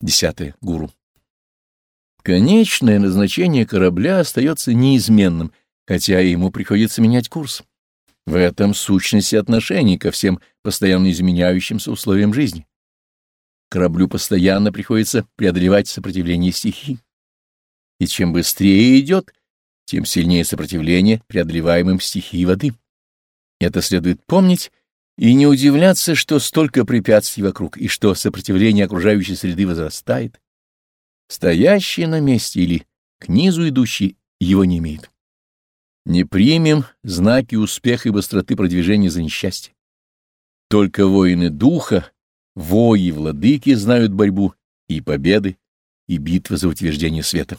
Десятое. Гуру. Конечное назначение корабля остается неизменным, хотя ему приходится менять курс. В этом сущности отношений ко всем постоянно изменяющимся условиям жизни. Кораблю постоянно приходится преодолевать сопротивление стихий. И чем быстрее идет, тем сильнее сопротивление преодолеваемым стихией воды. Это следует помнить и не удивляться, что столько препятствий вокруг, и что сопротивление окружающей среды возрастает. Стоящий на месте или к низу идущий его не имеет. Не примем знаки успеха и быстроты продвижения за несчастье. Только воины духа, вои владыки знают борьбу и победы, и битвы за утверждение света.